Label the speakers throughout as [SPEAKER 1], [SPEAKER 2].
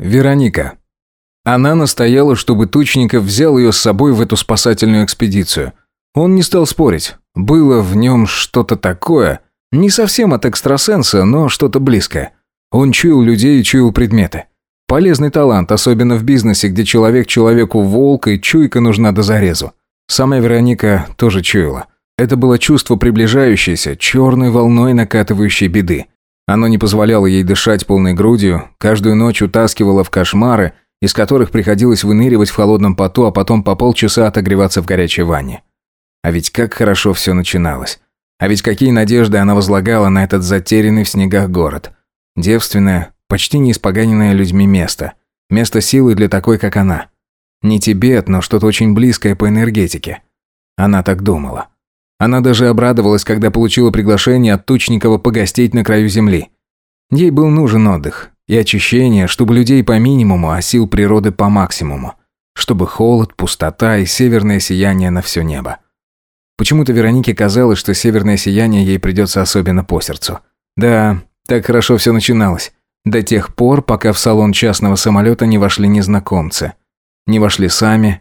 [SPEAKER 1] Вероника. Она настояла, чтобы Тучников взял ее с собой в эту спасательную экспедицию. Он не стал спорить. Было в нем что-то такое. Не совсем от экстрасенса, но что-то близкое. Он чуял людей и чуял предметы. Полезный талант, особенно в бизнесе, где человек человеку волк и чуйка нужна до зарезу. Сама Вероника тоже чуяла. Это было чувство приближающейся, черной волной накатывающей беды. Оно не позволяло ей дышать полной грудью, каждую ночь утаскивало в кошмары, из которых приходилось выныривать в холодном поту, а потом по полчаса отогреваться в горячей ванне. А ведь как хорошо все начиналось. А ведь какие надежды она возлагала на этот затерянный в снегах город. Девственное, почти не испоганенное людьми место. Место силы для такой, как она. Не Тибет, но что-то очень близкое по энергетике. Она так думала. Она даже обрадовалась, когда получила приглашение от Тучникова погостить на краю земли. Ей был нужен отдых и очищение, чтобы людей по минимуму, а сил природы по максимуму. Чтобы холод, пустота и северное сияние на все небо. Почему-то Веронике казалось, что северное сияние ей придется особенно по сердцу. Да, так хорошо все начиналось. До тех пор, пока в салон частного самолета не вошли незнакомцы. Не вошли сами,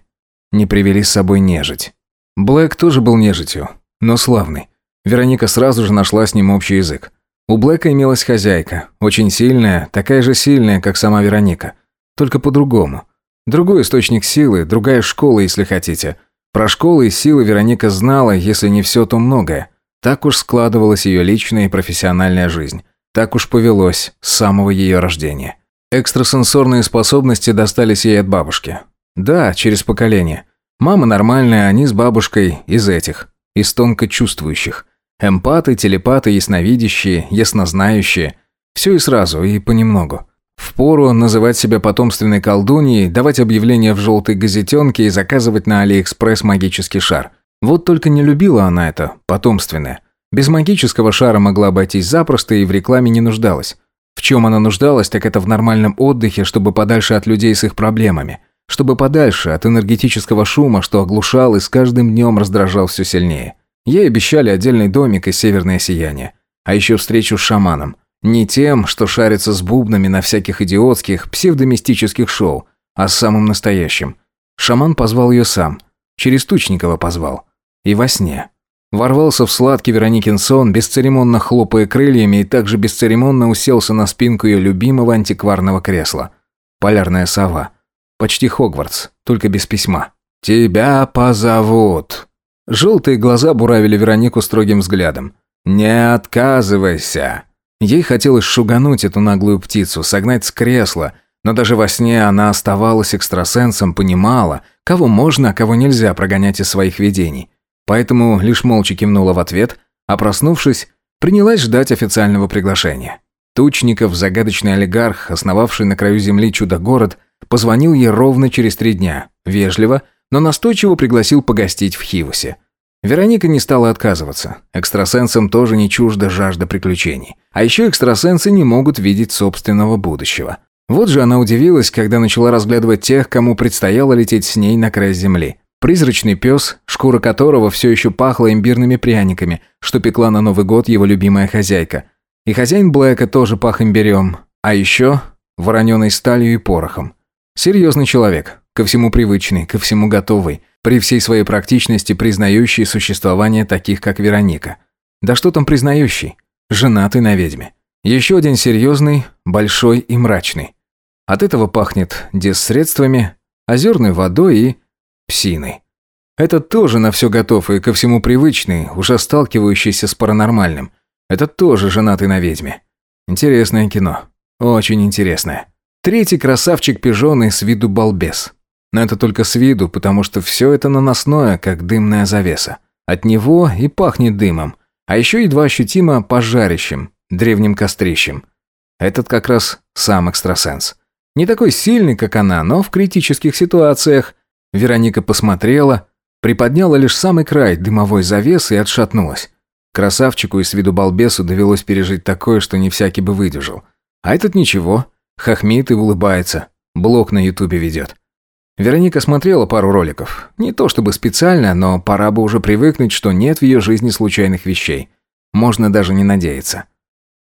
[SPEAKER 1] не привели с собой нежить. Блэк тоже был нежитью, но славный. Вероника сразу же нашла с ним общий язык. У Блэка имелась хозяйка, очень сильная, такая же сильная, как сама Вероника. Только по-другому. Другой источник силы, другая школа, если хотите. Про школы и силы Вероника знала, если не все, то многое. Так уж складывалась ее личная и профессиональная жизнь. Так уж повелось с самого ее рождения. Экстрасенсорные способности достались ей от бабушки. Да, через поколение. Мама нормальная, они с бабушкой из этих из тонко чувствующих. Эмпаты, телепаты, ясновидящие, яснознающие. Все и сразу, и понемногу. Впору называть себя потомственной колдуньей, давать объявления в желтой газетенке и заказывать на Алиэкспресс магический шар. Вот только не любила она это, потомственное. Без магического шара могла обойтись запросто и в рекламе не нуждалась. В чем она нуждалась, так это в нормальном отдыхе, чтобы подальше от людей с их проблемами чтобы подальше от энергетического шума, что оглушал и с каждым днем раздражал все сильнее. Ей обещали отдельный домик и северное сияние. А еще встречу с шаманом. Не тем, что шарится с бубнами на всяких идиотских, псевдомистических шоу, а с самым настоящим. Шаман позвал ее сам. Через Тучникова позвал. И во сне. Ворвался в сладкий Вероникин сон, бесцеремонно хлопая крыльями и также бесцеремонно уселся на спинку ее любимого антикварного кресла. Полярная сова – Почти Хогвартс, только без письма. «Тебя позовут». Желтые глаза буравили Веронику строгим взглядом. «Не отказывайся!» Ей хотелось шугануть эту наглую птицу, согнать с кресла, но даже во сне она оставалась экстрасенсом, понимала, кого можно, а кого нельзя прогонять из своих видений. Поэтому лишь молча кивнула в ответ, а проснувшись, принялась ждать официального приглашения. Тучников, загадочный олигарх, основавший на краю земли чудо-город – Позвонил ей ровно через три дня, вежливо, но настойчиво пригласил погостить в Хивосе. Вероника не стала отказываться. Экстрасенсам тоже не чужда жажда приключений. А еще экстрасенсы не могут видеть собственного будущего. Вот же она удивилась, когда начала разглядывать тех, кому предстояло лететь с ней на край земли. Призрачный пес, шкура которого все еще пахла имбирными пряниками, что пекла на Новый год его любимая хозяйка. И хозяин Блэка тоже пах имбирем, а еще вороненой сталью и порохом. Серьезный человек, ко всему привычный, ко всему готовый, при всей своей практичности признающий существование таких, как Вероника. Да что там признающий? Женатый на ведьме. Еще один серьезный, большой и мрачный. От этого пахнет дессредствами, озерной водой и псиной. Это тоже на все готов и ко всему привычный, уже сталкивающийся с паранормальным. Это тоже женатый на ведьме. Интересное кино. Очень интересное. Третий красавчик-пижон с виду балбес. Но это только с виду, потому что все это наносное, как дымная завеса. От него и пахнет дымом, а еще едва ощутимо пожарищем, древним кострищем. Этот как раз сам экстрасенс. Не такой сильный, как она, но в критических ситуациях. Вероника посмотрела, приподняла лишь самый край дымовой завесы и отшатнулась. Красавчику и с виду балбесу довелось пережить такое, что не всякий бы выдержал. А этот ничего – Хохмит и улыбается. Блог на ютубе ведет. Вероника смотрела пару роликов. Не то чтобы специально, но пора бы уже привыкнуть, что нет в ее жизни случайных вещей. Можно даже не надеяться.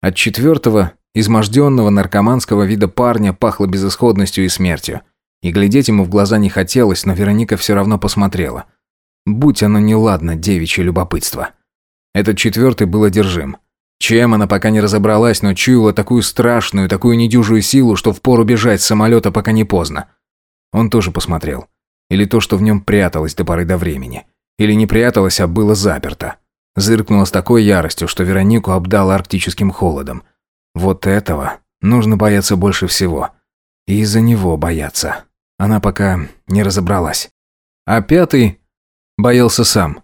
[SPEAKER 1] От четвертого, изможденного наркоманского вида парня пахло безысходностью и смертью. И глядеть ему в глаза не хотелось, но Вероника все равно посмотрела. Будь оно неладно, девичье любопытство. Этот четвертый был одержим. Чем она пока не разобралась, но чуяла такую страшную, такую недюжую силу, что впору бежать с самолета, пока не поздно. Он тоже посмотрел. Или то, что в нем пряталось до поры до времени. Или не пряталось, а было заперто. Зыркнула с такой яростью, что Веронику обдала арктическим холодом. Вот этого нужно бояться больше всего. И из-за него бояться. Она пока не разобралась. А пятый боялся сам.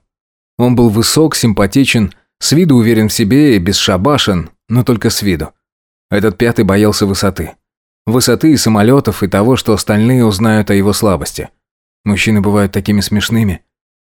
[SPEAKER 1] Он был высок, симпатичен, с виду уверен в себе и бесшабашен, но только с виду. Этот пятый боялся высоты. Высоты и самолетов, и того, что остальные узнают о его слабости. Мужчины бывают такими смешными.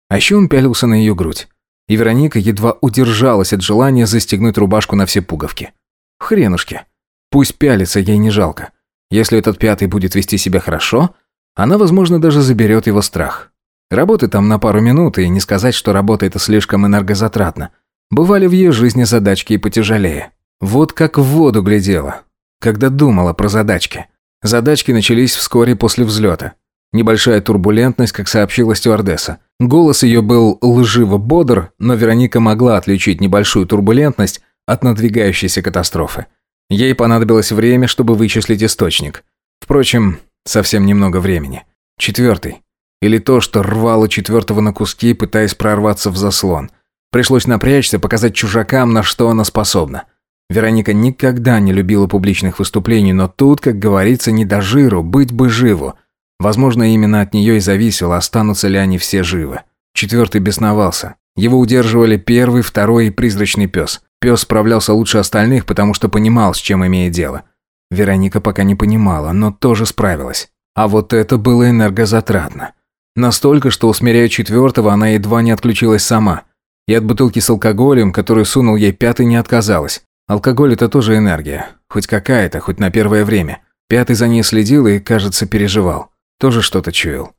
[SPEAKER 1] А еще он пялился на ее грудь. И Вероника едва удержалась от желания застегнуть рубашку на все пуговки. Хренушки. Пусть пялится, ей не жалко. Если этот пятый будет вести себя хорошо, она, возможно, даже заберет его страх. Работы там на пару минут, и не сказать, что работа это слишком энергозатратно. Бывали в ее жизни задачки и потяжелее. Вот как в воду глядела, когда думала про задачки. Задачки начались вскоре после взлета. Небольшая турбулентность, как сообщила стюардесса. Голос ее был лживо бодр, но Вероника могла отличить небольшую турбулентность от надвигающейся катастрофы. Ей понадобилось время, чтобы вычислить источник. Впрочем, совсем немного времени. Четвертый. Или то, что рвало четвертого на куски, пытаясь прорваться в заслон – Пришлось напрячься, показать чужакам, на что она способна. Вероника никогда не любила публичных выступлений, но тут, как говорится, не до жиру, быть бы живу. Возможно, именно от нее и зависело, останутся ли они все живы. Четвертый бесновался. Его удерживали первый, второй и призрачный пес. Пес справлялся лучше остальных, потому что понимал, с чем имеет дело. Вероника пока не понимала, но тоже справилась. А вот это было энергозатратно. Настолько, что, усмиряя четвертого, она едва не отключилась сама – и от бутылки с алкоголем, которую сунул ей пятый, не отказалась. Алкоголь – это тоже энергия. Хоть какая-то, хоть на первое время. Пятый за ней следил и, кажется, переживал. Тоже что-то чуял.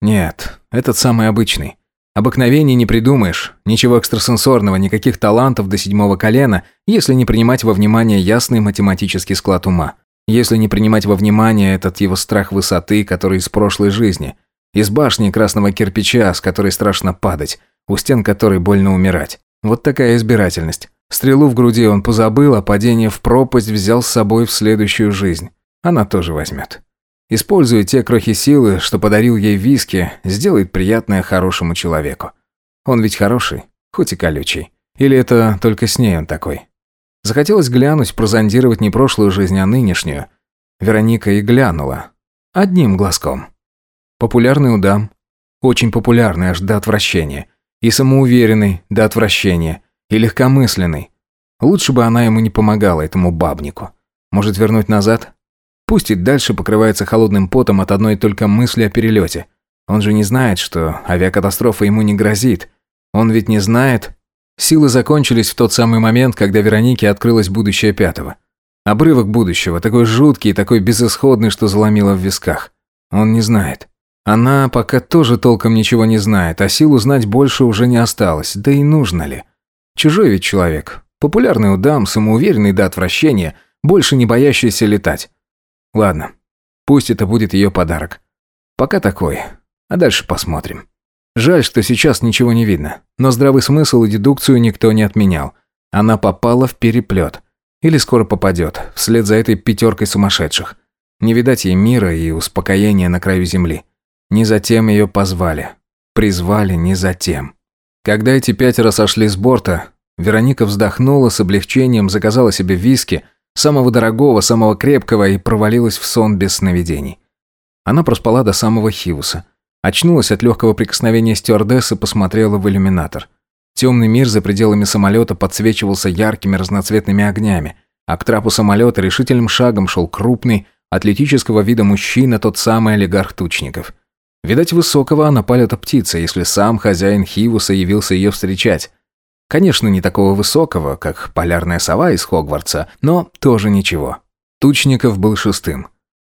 [SPEAKER 1] Нет, этот самый обычный. Обыкновений не придумаешь, ничего экстрасенсорного, никаких талантов до седьмого колена, если не принимать во внимание ясный математический склад ума. Если не принимать во внимание этот его страх высоты, который из прошлой жизни. Из башни красного кирпича, с которой страшно падать у стен которой больно умирать. Вот такая избирательность. Стрелу в груди он позабыл, а падение в пропасть взял с собой в следующую жизнь. Она тоже возьмет. Используя те крохи силы, что подарил ей виски, сделает приятное хорошему человеку. Он ведь хороший, хоть и колючий. Или это только с ней он такой? Захотелось глянуть, прозондировать не прошлую жизнь, а нынешнюю. Вероника и глянула. Одним глазком. Популярный у дам. Очень популярный, аж до отвращения. И самоуверенный до отвращения. И легкомысленный. Лучше бы она ему не помогала, этому бабнику. Может вернуть назад? Пусть и дальше покрывается холодным потом от одной только мысли о перелете. Он же не знает, что авиакатастрофа ему не грозит. Он ведь не знает. Силы закончились в тот самый момент, когда Веронике открылось будущее пятого. Обрывок будущего, такой жуткий и такой безысходный, что заломило в висках. Он не знает. Она пока тоже толком ничего не знает, а сил узнать больше уже не осталось, да и нужно ли. Чужой ведь человек, популярный у дам, самоуверенный до отвращения, больше не боящийся летать. Ладно, пусть это будет ее подарок. Пока такой, а дальше посмотрим. Жаль, что сейчас ничего не видно, но здравый смысл и дедукцию никто не отменял. Она попала в переплет. Или скоро попадет, вслед за этой пятеркой сумасшедших. Не видать ей мира и успокоения на краю земли. Не затем ее позвали. Призвали не затем. Когда эти пятеро сошли с борта, Вероника вздохнула с облегчением, заказала себе виски, самого дорогого, самого крепкого, и провалилась в сон без сновидений. Она проспала до самого Хивуса. Очнулась от легкого прикосновения стюардессы, посмотрела в иллюминатор. Темный мир за пределами самолета подсвечивался яркими разноцветными огнями, а к трапу самолета решительным шагом шел крупный, атлетического вида мужчина, тот самый олигарх Тучников – Видать, высокого она палит птица, если сам хозяин Хивуса явился ее встречать. Конечно, не такого высокого, как полярная сова из Хогвартса, но тоже ничего. Тучников был шестым.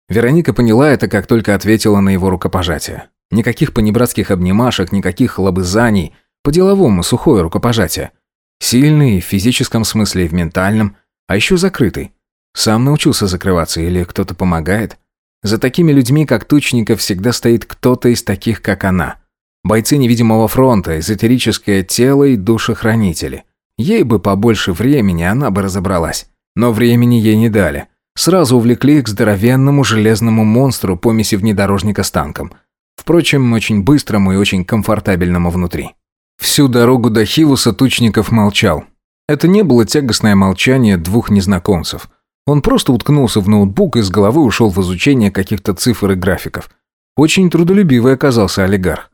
[SPEAKER 1] Вероника поняла это, как только ответила на его рукопожатие. Никаких понебратских обнимашек, никаких лобызаний. По-деловому сухое рукопожатие. Сильный в физическом смысле и в ментальном, а еще закрытый. Сам научился закрываться или кто-то помогает. За такими людьми, как Тучников, всегда стоит кто-то из таких, как она. Бойцы невидимого фронта, эзотерическое тело и душехранители. Ей бы побольше времени, она бы разобралась. Но времени ей не дали. Сразу увлекли к здоровенному железному монстру помеси внедорожника с танком. Впрочем, очень быстрому и очень комфортабельному внутри. Всю дорогу до Хивуса Тучников молчал. Это не было тягостное молчание двух незнакомцев – он просто уткнулся в ноутбук и с головы ушел в изучение каких-то цифр и графиков. Очень трудолюбивый оказался олигарх.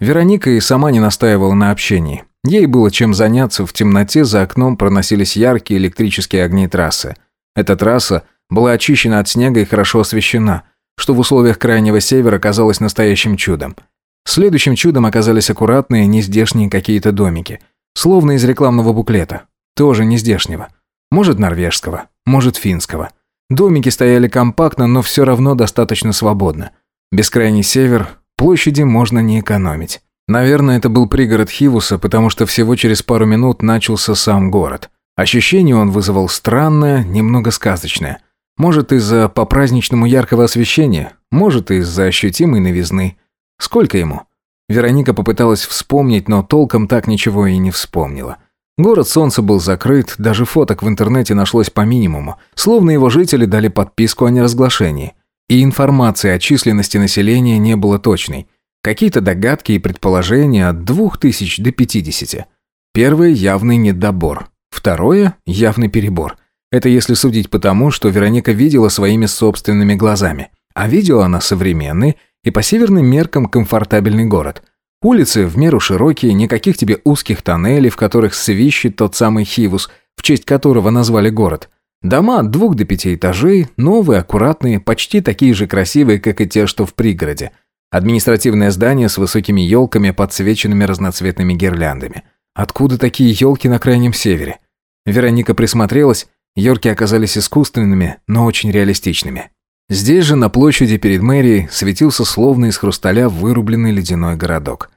[SPEAKER 1] Вероника и сама не настаивала на общении. Ей было чем заняться, в темноте за окном проносились яркие электрические огни трассы. Эта трасса была очищена от снега и хорошо освещена, что в условиях Крайнего Севера казалось настоящим чудом. Следующим чудом оказались аккуратные, нездешние какие-то домики. Словно из рекламного буклета. Тоже нездешнего. Может, норвежского, может, финского. Домики стояли компактно, но все равно достаточно свободно. Бескрайний север, площади можно не экономить. Наверное, это был пригород Хивуса, потому что всего через пару минут начался сам город. Ощущение он вызывал странное, немного сказочное. Может, из-за по-праздничному яркого освещения, может, из-за ощутимой новизны. Сколько ему? Вероника попыталась вспомнить, но толком так ничего и не вспомнила. Город Солнца был закрыт, даже фоток в интернете нашлось по минимуму, словно его жители дали подписку о неразглашении. И информации о численности населения не было точной. Какие-то догадки и предположения от 2000 до 50. Первое – явный недобор. Второе – явный перебор. Это если судить по тому, что Вероника видела своими собственными глазами. А видела она современный и по северным меркам комфортабельный город – Улицы в меру широкие, никаких тебе узких тоннелей, в которых свищет тот самый Хивус, в честь которого назвали город. Дома от двух до пяти этажей, новые, аккуратные, почти такие же красивые, как и те, что в пригороде. Административное здание с высокими елками, подсвеченными разноцветными гирляндами. Откуда такие елки на крайнем севере? Вероника присмотрелась, елки оказались искусственными, но очень реалистичными. Здесь же, на площади перед мэрией, светился словно из хрусталя вырубленный ледяной городок.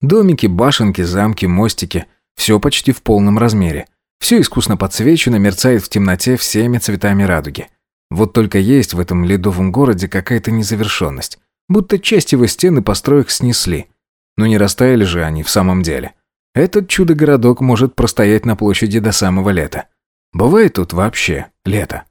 [SPEAKER 1] Домики, башенки, замки, мостики. Все почти в полном размере. Все искусно подсвечено, мерцает в темноте всеми цветами радуги. Вот только есть в этом ледовом городе какая-то незавершенность. Будто часть его стены построек снесли. Но не растаяли же они в самом деле. Этот чудо-городок может простоять на площади до самого лета. Бывает тут вообще лето.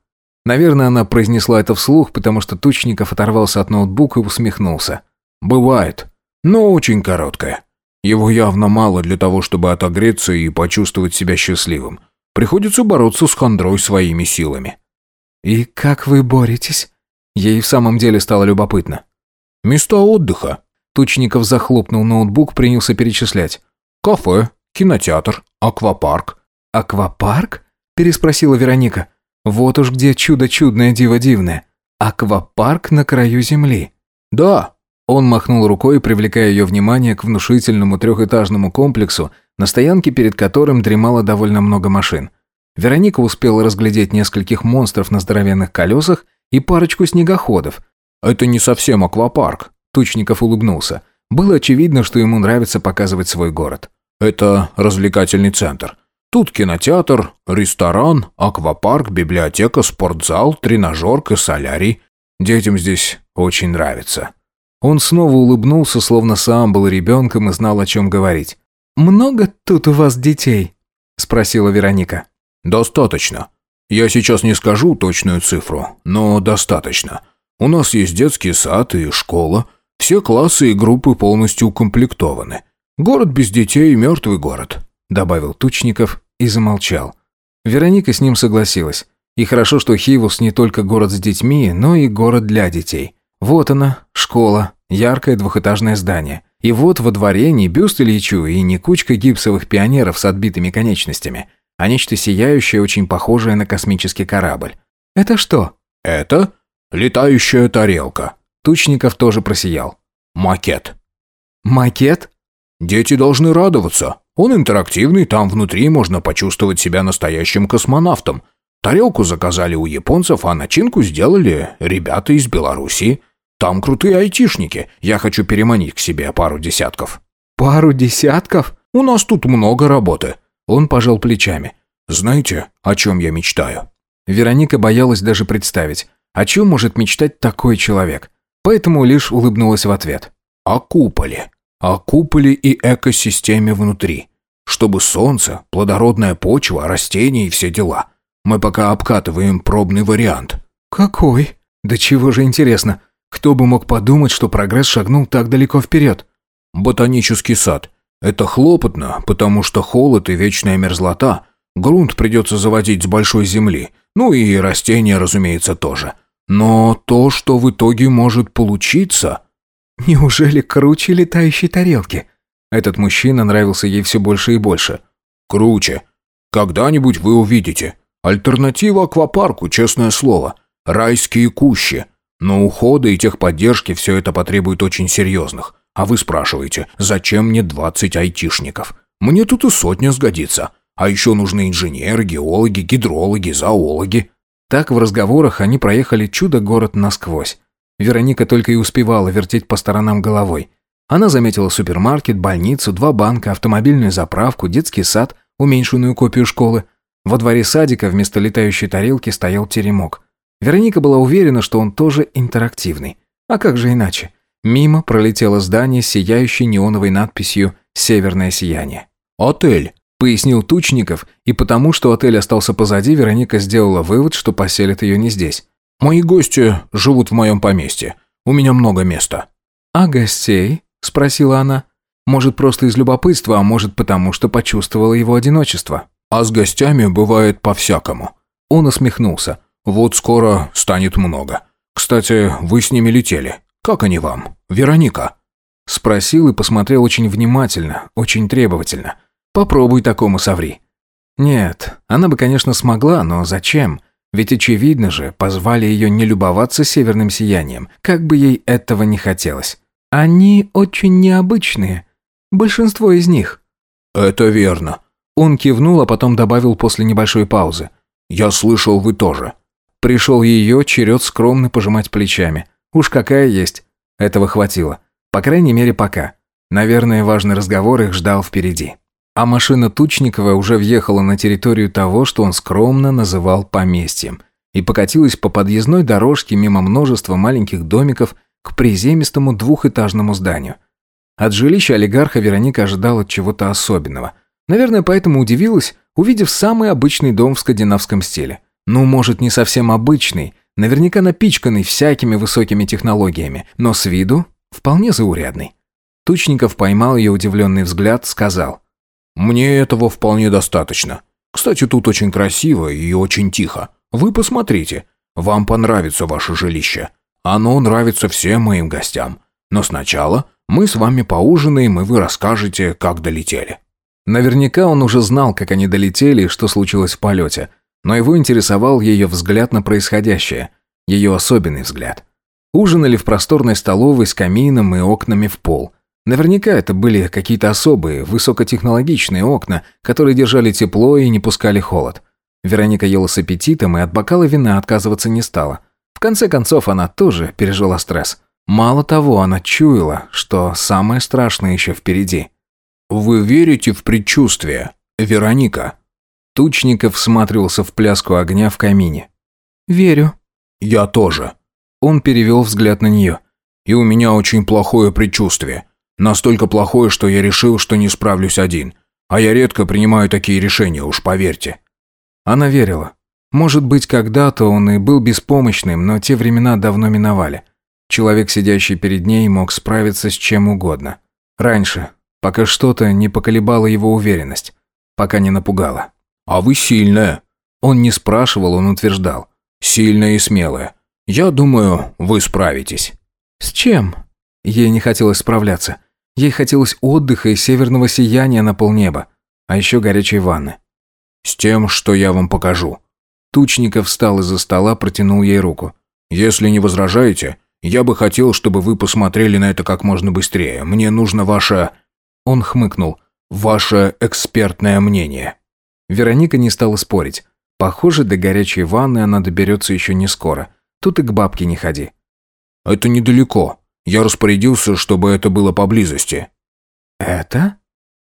[SPEAKER 1] Наверное, она произнесла это вслух, потому что Тучников оторвался от ноутбука и усмехнулся. «Бывает, но очень короткое». Его явно мало для того, чтобы отогреться и почувствовать себя счастливым. Приходится бороться с хандрой своими силами. «И как вы боретесь?» Ей в самом деле стало любопытно. «Места отдыха». Тучников захлопнул ноутбук, принялся перечислять. «Кафе, кинотеатр, аквапарк». «Аквапарк?» – переспросила Вероника. «Вот уж где чудо чудное, диво дивное. Аквапарк на краю земли». «Да, он махнул рукой, привлекая ее внимание к внушительному трехэтажному комплексу, на стоянке перед которым дремало довольно много машин. Вероника успела разглядеть нескольких монстров на здоровенных колесах и парочку снегоходов. «Это не совсем аквапарк», – Тучников улыбнулся. Было очевидно, что ему нравится показывать свой город. «Это развлекательный центр. Тут кинотеатр, ресторан, аквапарк, библиотека, спортзал, тренажерка, солярий. Детям здесь очень нравится». Он снова улыбнулся, словно сам был ребенком и знал, о чем говорить. «Много тут у вас детей?» – спросила Вероника. «Достаточно. Я сейчас не скажу точную цифру, но достаточно. У нас есть детский сад и школа. Все классы и группы полностью укомплектованы. Город без детей – мертвый город», – добавил Тучников и замолчал. Вероника с ним согласилась. И хорошо, что Хивус не только город с детьми, но и город для детей – вот она, школа, яркое двухэтажное здание. И вот во дворе не бюст Ильичу и не кучка гипсовых пионеров с отбитыми конечностями, а нечто сияющее, очень похожее на космический корабль. «Это что?» «Это летающая тарелка». Тучников тоже просиял. «Макет». «Макет?» «Дети должны радоваться. Он интерактивный, там внутри можно почувствовать себя настоящим космонавтом. Тарелку заказали у японцев, а начинку сделали ребята из Белоруссии». Там крутые айтишники. Я хочу переманить к себе пару десятков». «Пару десятков? У нас тут много работы». Он пожал плечами.
[SPEAKER 2] «Знаете, о чем я мечтаю?»
[SPEAKER 1] Вероника боялась даже представить, о чем может мечтать такой человек. Поэтому лишь улыбнулась в ответ.
[SPEAKER 2] «О куполе. О куполе и экосистеме внутри. Чтобы солнце, плодородная почва, растения и все дела. Мы пока обкатываем пробный вариант».
[SPEAKER 1] «Какой? Да чего же интересно?» Кто бы мог подумать, что прогресс шагнул так далеко вперед?
[SPEAKER 2] Ботанический сад. Это хлопотно, потому что холод и вечная мерзлота. Грунт придется заводить с большой земли. Ну и растения, разумеется, тоже. Но то, что в итоге может получиться...
[SPEAKER 1] Неужели круче летающей тарелки? Этот мужчина нравился ей все больше и больше.
[SPEAKER 2] Круче. Когда-нибудь вы увидите. Альтернатива аквапарку, честное слово. Райские кущи. Но ухода и техподдержки все это потребует очень серьезных. А вы спрашиваете, зачем мне 20 айтишников? Мне тут и сотня сгодится. А еще нужны инженеры, геологи, гидрологи, зоологи.
[SPEAKER 1] Так в разговорах они проехали чудо-город насквозь. Вероника только и успевала вертеть по сторонам головой. Она заметила супермаркет, больницу, два банка, автомобильную заправку, детский сад, уменьшенную копию школы. Во дворе садика вместо летающей тарелки стоял теремок. Вероника была уверена, что он тоже интерактивный. А как же иначе? Мимо пролетело здание с сияющей неоновой надписью «Северное сияние».
[SPEAKER 2] «Отель», — пояснил Тучников, и потому, что отель остался позади, Вероника сделала вывод, что поселят ее не здесь. «Мои гости живут в моем поместье. У меня много места».
[SPEAKER 1] «А гостей?» — спросила она. «Может, просто из любопытства, а может, потому, что почувствовала его одиночество».
[SPEAKER 2] «А с гостями бывает по-всякому».
[SPEAKER 1] Он усмехнулся.
[SPEAKER 2] Вот скоро станет много. Кстати, вы с ними летели. Как они вам? Вероника?»
[SPEAKER 1] Спросил и посмотрел очень внимательно, очень требовательно. «Попробуй такому соври». Нет, она бы, конечно, смогла, но зачем? Ведь очевидно же, позвали ее не любоваться северным сиянием, как бы ей этого не хотелось. Они очень необычные. Большинство из них.
[SPEAKER 2] Это верно.
[SPEAKER 1] Он кивнул, а потом добавил после небольшой паузы.
[SPEAKER 2] Я слышал, вы тоже.
[SPEAKER 1] Пришел ее черед скромно пожимать плечами. Уж какая есть. Этого хватило. По крайней мере, пока. Наверное, важный разговор их ждал впереди. А машина Тучникова уже въехала на территорию того, что он скромно называл поместьем, и покатилась по подъездной дорожке мимо множества маленьких домиков к приземистому двухэтажному зданию. От жилища олигарха Вероника ожидала чего-то особенного. Наверное, поэтому удивилась, увидев самый обычный дом в скандинавском стиле – ну, может, не совсем обычный, наверняка напичканный всякими высокими технологиями, но с виду вполне заурядный. Тучников поймал ее удивленный взгляд, сказал.
[SPEAKER 2] «Мне этого вполне достаточно. Кстати, тут очень красиво и очень тихо. Вы посмотрите. Вам понравится ваше жилище. Оно нравится всем моим гостям. Но сначала мы с вами поужинаем, и вы расскажете, как долетели».
[SPEAKER 1] Наверняка он уже знал, как они долетели и что случилось в полете – но его интересовал ее взгляд на происходящее, ее особенный взгляд. Ужинали в просторной столовой с камином и окнами в пол. Наверняка это были какие-то особые, высокотехнологичные окна, которые держали тепло и не пускали холод. Вероника ела с аппетитом и от бокала вина отказываться не стала. В конце концов, она тоже пережила стресс. Мало того, она чуяла, что самое страшное еще впереди.
[SPEAKER 2] «Вы верите в предчувствие, Вероника?»
[SPEAKER 1] Тучников всматривался в пляску огня в камине. «Верю».
[SPEAKER 2] «Я тоже».
[SPEAKER 1] Он перевел взгляд на нее.
[SPEAKER 2] «И у меня очень плохое предчувствие. Настолько плохое, что я решил, что не справлюсь один. А я редко принимаю такие решения, уж поверьте».
[SPEAKER 1] Она верила. Может быть, когда-то он и был беспомощным, но те времена давно миновали. Человек, сидящий перед ней, мог справиться с чем угодно. Раньше, пока что-то не поколебало его уверенность, пока не напугало.
[SPEAKER 2] «А вы сильная».
[SPEAKER 1] Он не спрашивал, он утверждал.
[SPEAKER 2] «Сильная и смелая. Я думаю, вы справитесь».
[SPEAKER 1] «С чем?» Ей не хотелось справляться. Ей хотелось отдыха и северного сияния на полнеба, а еще горячей ванны.
[SPEAKER 2] «С тем, что я вам покажу».
[SPEAKER 1] Тучников встал из-за стола, протянул ей руку.
[SPEAKER 2] «Если не возражаете, я бы хотел, чтобы вы посмотрели на это как можно быстрее. Мне нужно ваше...»
[SPEAKER 1] Он хмыкнул.
[SPEAKER 2] «Ваше экспертное мнение».
[SPEAKER 1] Вероника не стала спорить. Похоже, до горячей ванны она доберется еще не скоро. Тут и к бабке не ходи.
[SPEAKER 2] «Это недалеко. Я распорядился, чтобы это было поблизости».
[SPEAKER 1] «Это?»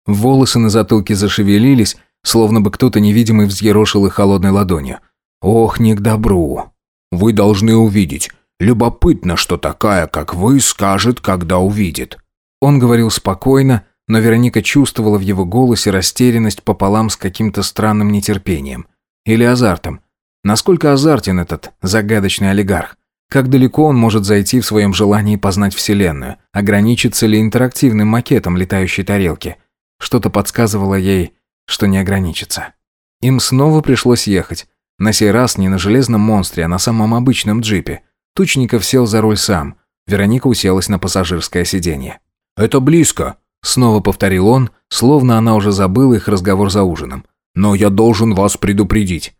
[SPEAKER 1] Волосы на затылке зашевелились, словно бы кто-то невидимый взъерошил их холодной ладонью. «Ох, не к добру!»
[SPEAKER 2] «Вы должны увидеть. Любопытно, что такая, как вы, скажет, когда увидит».
[SPEAKER 1] Он говорил спокойно, но Вероника чувствовала в его голосе растерянность пополам с каким-то странным нетерпением. Или азартом. Насколько азартен этот загадочный олигарх? Как далеко он может зайти в своем желании познать Вселенную? Ограничится ли интерактивным макетом летающей тарелки? Что-то подсказывало ей, что не ограничится. Им снова пришлось ехать. На сей раз не на железном монстре, а на самом обычном джипе. Тучников сел за руль сам. Вероника уселась на пассажирское сиденье.
[SPEAKER 2] «Это близко», Снова повторил он, словно она уже забыла их разговор за ужином. «Но я должен вас предупредить».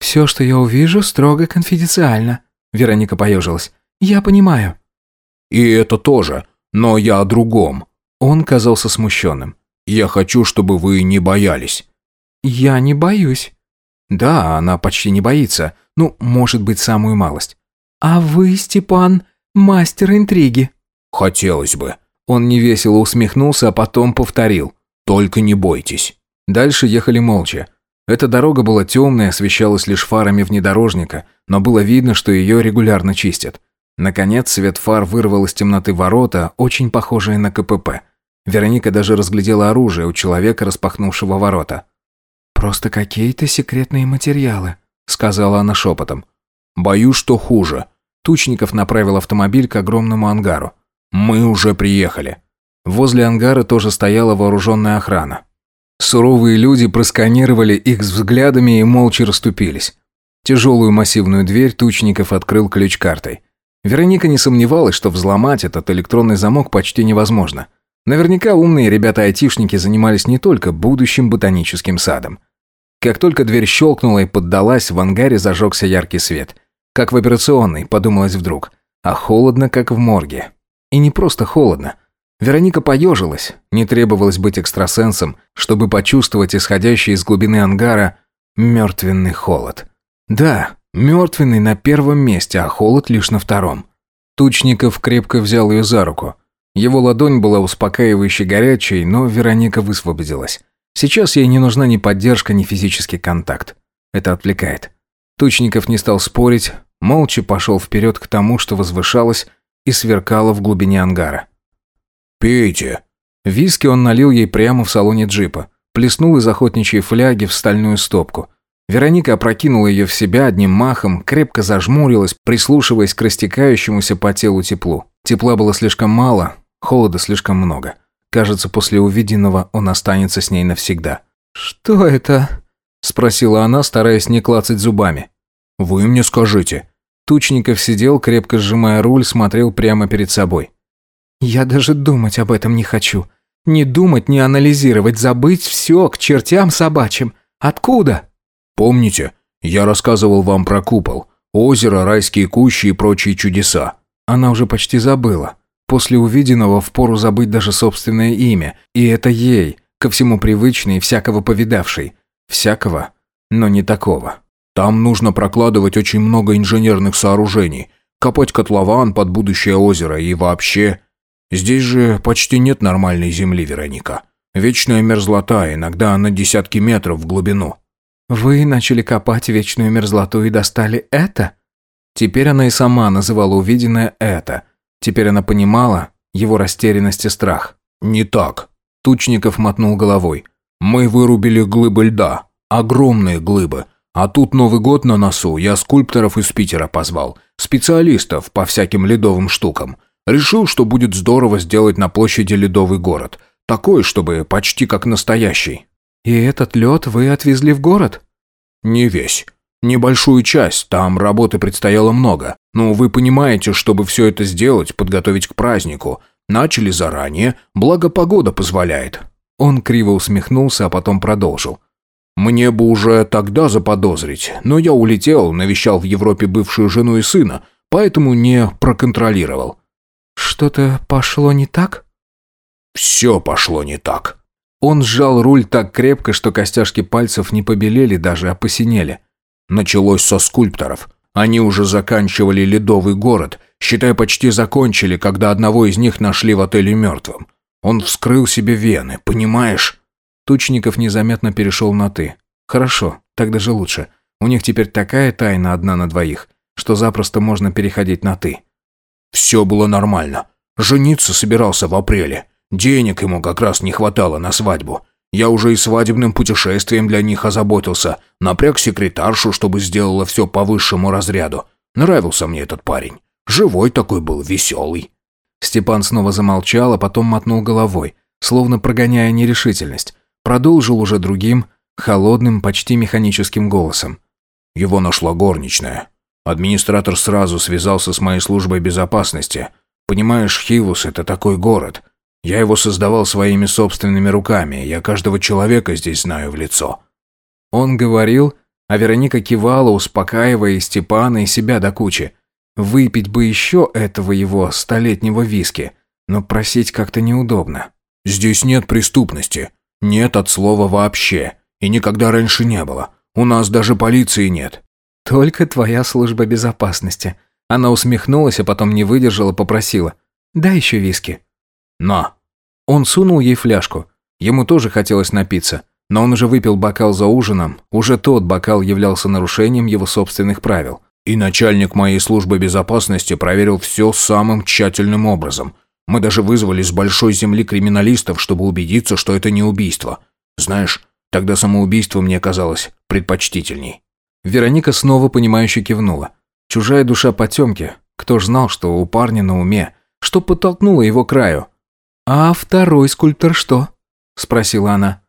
[SPEAKER 3] «Все, что я увижу, строго конфиденциально», — Вероника поежилась. «Я понимаю».
[SPEAKER 2] «И это тоже, но я о другом».
[SPEAKER 1] Он казался смущенным.
[SPEAKER 2] «Я хочу, чтобы вы не боялись».
[SPEAKER 3] «Я не боюсь».
[SPEAKER 1] «Да, она почти не боится. Ну, может быть, самую малость».
[SPEAKER 3] «А вы, Степан, мастер интриги».
[SPEAKER 2] «Хотелось бы».
[SPEAKER 1] Он невесело усмехнулся, а потом повторил.
[SPEAKER 2] «Только не бойтесь».
[SPEAKER 1] Дальше ехали молча. Эта дорога была темная, освещалась лишь фарами внедорожника, но было видно, что ее регулярно чистят. Наконец, свет фар вырвал из темноты ворота, очень похожие на КПП. Вероника даже разглядела оружие у человека, распахнувшего ворота.
[SPEAKER 3] «Просто какие-то секретные материалы», — сказала она шепотом.
[SPEAKER 2] «Боюсь, что хуже».
[SPEAKER 1] Тучников направил автомобиль к огромному ангару.
[SPEAKER 2] «Мы уже приехали».
[SPEAKER 1] Возле ангара тоже стояла вооруженная охрана. Суровые люди просканировали их с взглядами и молча расступились. Тяжелую массивную дверь Тучников открыл ключ-картой. Вероника не сомневалась, что взломать этот электронный замок почти невозможно. Наверняка умные ребята-айтишники занимались не только будущим ботаническим садом. Как только дверь щелкнула и поддалась, в ангаре зажегся яркий свет. Как в операционной, подумалось вдруг. А холодно, как в морге. И не просто холодно. Вероника поежилась, не требовалось быть экстрасенсом, чтобы почувствовать исходящий из глубины ангара мертвенный холод. Да, мертвенный на первом месте, а холод лишь на втором. Тучников крепко взял ее за руку. Его ладонь была успокаивающе горячей, но Вероника высвободилась. Сейчас ей не нужна ни поддержка, ни физический контакт. Это отвлекает. Тучников не стал спорить, молча пошел вперед к тому, что возвышалось, и сверкала в глубине ангара.
[SPEAKER 2] «Пейте!»
[SPEAKER 1] Виски он налил ей прямо в салоне джипа, плеснул из охотничьей фляги в стальную стопку. Вероника опрокинула ее в себя одним махом, крепко зажмурилась, прислушиваясь к растекающемуся по телу теплу. Тепла было слишком мало, холода слишком много. Кажется, после увиденного он останется с ней навсегда.
[SPEAKER 3] «Что это?»
[SPEAKER 1] – спросила она, стараясь не клацать зубами.
[SPEAKER 2] «Вы мне скажите»,
[SPEAKER 1] Тучников сидел, крепко сжимая руль, смотрел прямо перед собой.
[SPEAKER 3] «Я даже думать об этом не хочу. Не думать, не анализировать, забыть все к чертям собачьим. Откуда?»
[SPEAKER 2] «Помните, я рассказывал вам про купол, озеро, райские кущи и прочие чудеса».
[SPEAKER 1] Она уже почти забыла. После увиденного впору забыть даже собственное имя. И это ей, ко всему привычной, всякого повидавшей. Всякого, но не такого.
[SPEAKER 2] Там нужно прокладывать очень много инженерных сооружений, копать котлован под будущее озеро и вообще... Здесь же почти нет нормальной земли, Вероника. Вечная мерзлота, иногда на десятки метров в глубину.
[SPEAKER 3] «Вы начали копать вечную мерзлоту и достали это?»
[SPEAKER 1] Теперь она и сама называла увиденное «это». Теперь она понимала его растерянность и страх.
[SPEAKER 2] «Не так». Тучников мотнул головой. «Мы вырубили глыбы льда. Огромные глыбы. А тут Новый год на носу, я скульпторов из Питера позвал, специалистов по всяким ледовым штукам. Решил, что будет здорово сделать на площади ледовый город. Такой, чтобы почти как настоящий.
[SPEAKER 3] И этот лед вы отвезли в город?
[SPEAKER 2] Не весь. Небольшую часть, там работы предстояло много. Но вы понимаете, чтобы все это сделать, подготовить к празднику. Начали заранее, благо погода позволяет.
[SPEAKER 1] Он криво усмехнулся, а потом продолжил.
[SPEAKER 2] Мне бы уже тогда заподозрить, но я улетел, навещал в Европе бывшую жену и сына, поэтому не проконтролировал.
[SPEAKER 3] Что-то пошло не так?
[SPEAKER 2] Все пошло не так.
[SPEAKER 1] Он сжал руль так крепко, что костяшки пальцев не побелели даже, а посинели.
[SPEAKER 2] Началось со скульпторов. Они уже заканчивали ледовый город, считай, почти закончили, когда одного из них нашли в отеле мертвым. Он вскрыл себе вены, понимаешь?
[SPEAKER 1] Тучников незаметно перешел на «ты». «Хорошо, так даже лучше. У них теперь такая тайна одна на двоих, что запросто можно переходить на «ты».
[SPEAKER 2] «Все было нормально. Жениться собирался в апреле. Денег ему как раз не хватало на свадьбу. Я уже и свадебным путешествием для них озаботился. Напряг секретаршу, чтобы сделала все по высшему разряду. Нравился мне этот парень. Живой такой был, веселый».
[SPEAKER 1] Степан снова замолчал, а потом мотнул головой, словно прогоняя нерешительность продолжил уже другим, холодным, почти механическим голосом.
[SPEAKER 2] Его нашла горничная. Администратор сразу связался с моей службой безопасности. Понимаешь, Хивус — это такой город. Я его создавал своими собственными руками, я каждого человека здесь знаю в лицо».
[SPEAKER 1] Он говорил, а Вероника кивала, успокаивая и Степана, и себя до кучи. Выпить бы еще этого его столетнего виски, но просить как-то неудобно.
[SPEAKER 2] «Здесь нет преступности», нет от слова вообще. И никогда раньше не было. У нас даже полиции нет.
[SPEAKER 1] Только твоя служба безопасности. Она усмехнулась, а потом не выдержала, попросила. Дай еще виски.
[SPEAKER 2] На.
[SPEAKER 1] Он сунул ей фляжку. Ему тоже хотелось напиться. Но он уже выпил бокал за ужином. Уже тот бокал являлся нарушением его собственных правил.
[SPEAKER 2] И начальник моей службы безопасности проверил все самым тщательным образом. Мы даже вызвали с большой земли криминалистов, чтобы убедиться, что это не убийство. Знаешь, тогда самоубийство мне казалось предпочтительней».
[SPEAKER 1] Вероника снова понимающе кивнула. «Чужая душа потемки. Кто ж знал, что у парня на уме? Что подтолкнуло его к краю?» «А второй скульптор что?» – спросила она.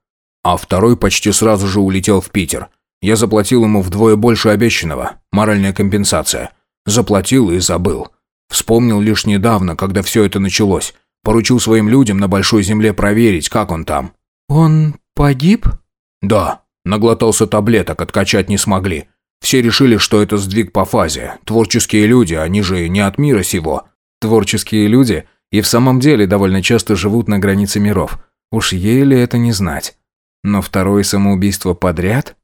[SPEAKER 2] «А второй почти сразу же улетел в Питер. Я заплатил ему вдвое больше обещанного. Моральная компенсация. Заплатил и забыл. Вспомнил лишь недавно, когда все это началось. Поручил своим людям на Большой Земле проверить, как он там».
[SPEAKER 3] «Он погиб?»
[SPEAKER 2] «Да. Наглотался таблеток, откачать не смогли. Все решили, что это сдвиг по фазе. Творческие люди, они же не от мира сего».
[SPEAKER 1] «Творческие люди и в самом деле довольно часто живут на границе миров. Уж еле это не знать. Но второе самоубийство подряд?»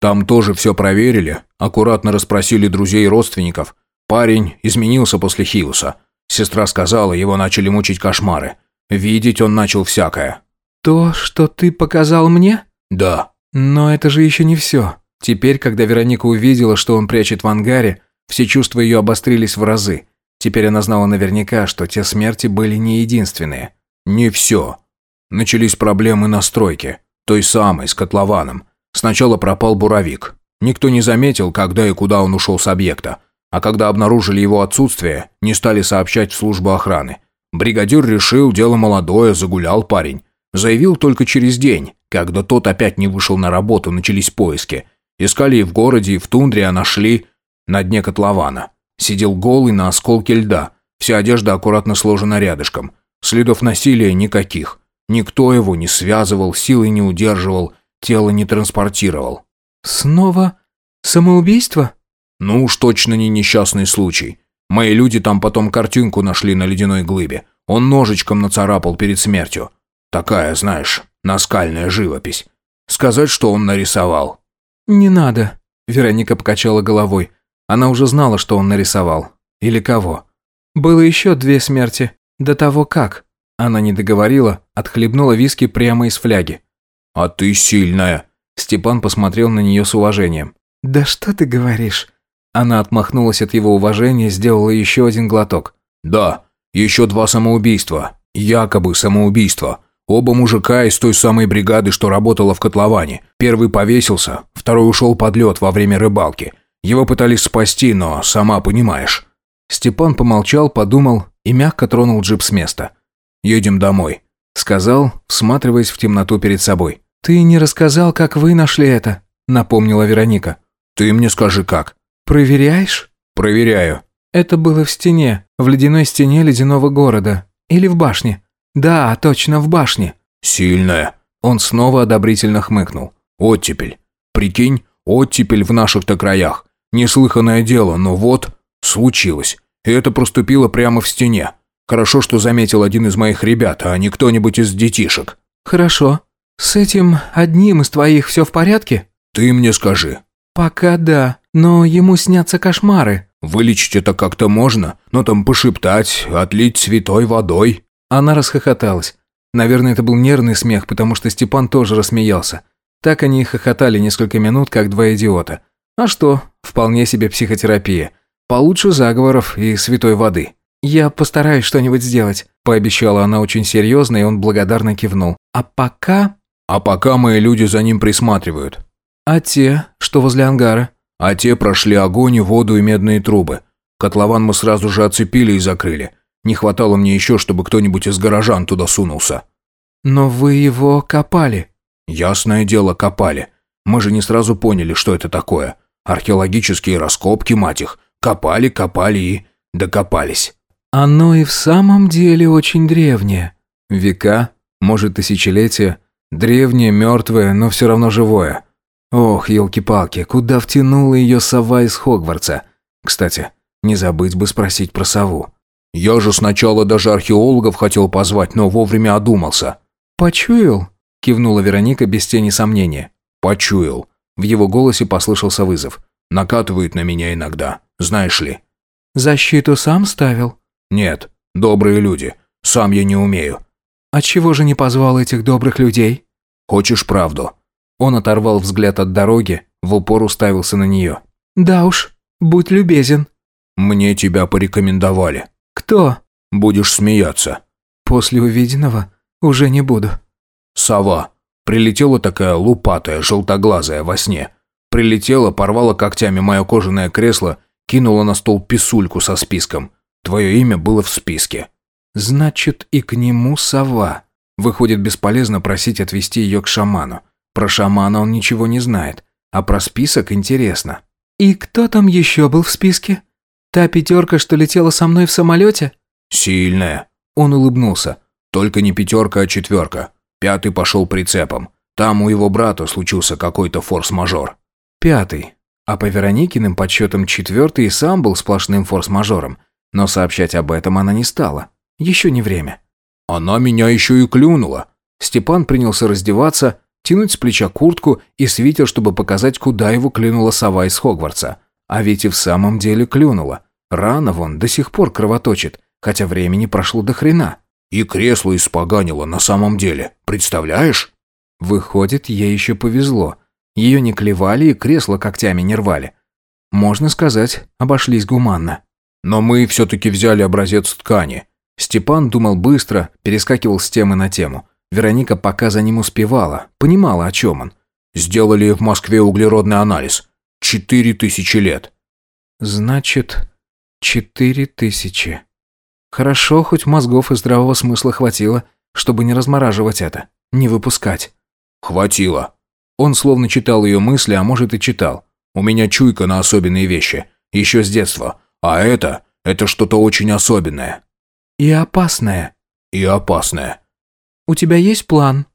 [SPEAKER 2] «Там тоже все проверили. Аккуратно расспросили друзей и родственников. Парень изменился после Хиуса. Сестра сказала, его начали мучить кошмары. Видеть он начал всякое.
[SPEAKER 3] «То, что ты показал мне?»
[SPEAKER 2] «Да».
[SPEAKER 3] «Но это же еще не все».
[SPEAKER 1] Теперь, когда Вероника увидела, что он прячет в ангаре, все чувства ее обострились в разы. Теперь она знала наверняка, что те смерти были не единственные.
[SPEAKER 2] «Не все. Начались проблемы на стройке. Той самой, с котлованом. Сначала пропал буровик. Никто не заметил, когда и куда он ушел с объекта. А когда обнаружили его отсутствие, не стали сообщать в службу охраны. Бригадир решил, дело молодое, загулял парень. Заявил только через день, когда тот опять не вышел на работу, начались поиски. Искали и в городе, и в тундре, а нашли на дне котлована. Сидел голый на осколке льда, вся одежда аккуратно сложена рядышком. Следов насилия никаких. Никто его не связывал, силы не удерживал, тело не транспортировал.
[SPEAKER 3] «Снова самоубийство?»
[SPEAKER 2] Ну уж точно не несчастный случай. Мои люди там потом картинку нашли на ледяной глыбе. Он ножичком нацарапал перед смертью. Такая, знаешь, наскальная живопись. Сказать, что он нарисовал».
[SPEAKER 3] «Не надо», —
[SPEAKER 1] Вероника покачала головой. Она уже знала, что он нарисовал. Или кого.
[SPEAKER 3] «Было еще две смерти. До того как».
[SPEAKER 1] Она не договорила, отхлебнула виски прямо из фляги.
[SPEAKER 2] «А ты сильная!»
[SPEAKER 1] Степан посмотрел на нее с уважением.
[SPEAKER 3] «Да что ты говоришь?
[SPEAKER 1] Она отмахнулась от его уважения, сделала еще один глоток.
[SPEAKER 2] «Да, еще два самоубийства. Якобы самоубийства. Оба мужика из той самой бригады, что работала в котловане. Первый повесился, второй ушел под лед во время рыбалки. Его пытались спасти, но сама понимаешь».
[SPEAKER 1] Степан помолчал, подумал и мягко тронул джип с места.
[SPEAKER 2] «Едем домой», —
[SPEAKER 1] сказал, всматриваясь в темноту перед собой.
[SPEAKER 3] «Ты не рассказал, как вы нашли это», — напомнила Вероника.
[SPEAKER 2] «Ты мне скажи, как».
[SPEAKER 3] «Проверяешь?»
[SPEAKER 2] «Проверяю».
[SPEAKER 3] «Это было в стене, в ледяной стене ледяного города. Или в башне?» «Да, точно, в башне».
[SPEAKER 2] «Сильная».
[SPEAKER 1] Он снова одобрительно хмыкнул.
[SPEAKER 2] «Оттепель. Прикинь, оттепель в наших-то краях. Неслыханное дело, но вот, случилось. И это проступило прямо в стене. Хорошо, что заметил один из моих ребят, а не кто-нибудь из детишек».
[SPEAKER 3] «Хорошо. С этим одним из твоих все в порядке?»
[SPEAKER 2] «Ты мне скажи,
[SPEAKER 3] «Пока да, но ему снятся кошмары».
[SPEAKER 2] «Вылечить это как-то можно, но там пошептать, отлить святой водой».
[SPEAKER 1] Она расхохоталась. Наверное, это был нервный смех, потому что Степан тоже рассмеялся. Так они и хохотали несколько минут, как два идиота. А что, вполне себе психотерапия. Получше заговоров и святой воды. «Я постараюсь что-нибудь сделать», – пообещала она очень серьезно, и он благодарно кивнул. «А пока...»
[SPEAKER 2] «А пока мои люди за ним присматривают.
[SPEAKER 1] «А те, что возле ангара?»
[SPEAKER 2] «А те прошли огонь и воду и медные трубы. Котлован мы сразу же оцепили и закрыли. Не хватало мне еще, чтобы кто-нибудь из горожан туда сунулся».
[SPEAKER 1] «Но вы его копали?»
[SPEAKER 2] «Ясное дело, копали. Мы же не сразу поняли, что это такое. Археологические раскопки, мать их. Копали, копали и... докопались».
[SPEAKER 1] «Оно и в самом деле очень древнее». «Века, может, тысячелетия. Древнее, мертвое, но все равно живое. Ох, елки-палки, куда втянула ее сова из Хогвартса? Кстати, не забыть бы спросить про сову.
[SPEAKER 2] Я же сначала даже археологов хотел позвать, но вовремя одумался.
[SPEAKER 1] Почуял? Кивнула Вероника без тени сомнения.
[SPEAKER 2] Почуял. В его голосе послышался вызов. Накатывает на меня иногда, знаешь ли.
[SPEAKER 1] Защиту сам ставил?
[SPEAKER 2] Нет, добрые люди. Сам я не умею.
[SPEAKER 1] А чего же не позвал этих добрых людей?
[SPEAKER 2] Хочешь правду?
[SPEAKER 1] Он оторвал взгляд от дороги, в упор уставился на нее.
[SPEAKER 3] «Да уж, будь любезен».
[SPEAKER 2] «Мне тебя порекомендовали».
[SPEAKER 3] «Кто?»
[SPEAKER 2] «Будешь смеяться».
[SPEAKER 3] «После увиденного уже не буду».
[SPEAKER 2] «Сова. Прилетела такая лупатая, желтоглазая во сне. Прилетела, порвала когтями мое кожаное кресло, кинула на стол писульку со списком. Твое имя было в списке».
[SPEAKER 1] «Значит, и к нему сова». Выходит, бесполезно просить отвести ее к шаману. Про шамана он ничего не знает, а про список интересно.
[SPEAKER 3] «И кто там еще был в списке? Та пятерка, что летела со мной в самолете?»
[SPEAKER 2] «Сильная».
[SPEAKER 1] Он улыбнулся.
[SPEAKER 2] «Только не пятерка, а четверка. Пятый пошел прицепом. Там у его брата случился какой-то форс-мажор».
[SPEAKER 1] «Пятый». А по Вероникиным подсчетам четвертый и сам был сплошным форс-мажором. Но сообщать об этом она не стала. Еще не время.
[SPEAKER 2] «Она меня еще и клюнула».
[SPEAKER 1] Степан принялся раздеваться, тянуть с плеча куртку и свитер, чтобы показать, куда его клюнула сова из Хогвартса. А ведь и в самом деле клюнула. Рана вон до сих пор кровоточит, хотя времени прошло до хрена.
[SPEAKER 2] И кресло испоганило на самом деле, представляешь?
[SPEAKER 1] Выходит, ей еще повезло. Ее не клевали и кресло когтями не рвали. Можно сказать, обошлись гуманно.
[SPEAKER 2] Но мы все-таки взяли образец ткани.
[SPEAKER 1] Степан думал быстро, перескакивал с темы на тему. Вероника пока за ним успевала, понимала, о чем он.
[SPEAKER 2] «Сделали в Москве углеродный анализ. Четыре тысячи лет».
[SPEAKER 1] «Значит, четыре тысячи. Хорошо, хоть мозгов и здравого смысла хватило, чтобы не размораживать это, не выпускать».
[SPEAKER 2] «Хватило».
[SPEAKER 1] Он словно читал ее мысли, а может и читал.
[SPEAKER 2] «У меня чуйка на особенные вещи. Еще с детства. А это... Это что-то очень особенное».
[SPEAKER 3] «И опасное».
[SPEAKER 2] «И опасное».
[SPEAKER 3] «У тебя есть план?»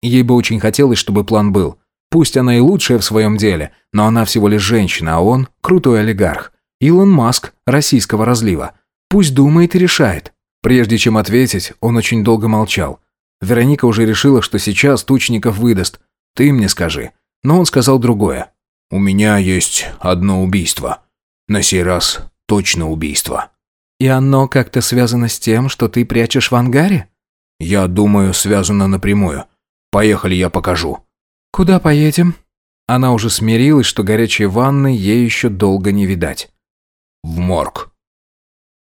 [SPEAKER 1] Ей бы очень хотелось, чтобы план был. Пусть она и лучшая в своем деле, но она всего лишь женщина, а он – крутой олигарх. Илон Маск российского разлива. Пусть думает и решает. Прежде чем ответить, он очень долго молчал. Вероника уже решила, что сейчас Тучников выдаст. «Ты мне скажи». Но он сказал другое.
[SPEAKER 2] «У меня есть одно убийство. На сей раз точно убийство».
[SPEAKER 3] «И оно как-то связано с тем, что ты прячешь в ангаре?»
[SPEAKER 2] «Я думаю, связано напрямую. Поехали, я покажу».
[SPEAKER 3] «Куда поедем?»
[SPEAKER 1] Она уже смирилась, что горячей ванны ей еще долго не видать.
[SPEAKER 2] «В морг».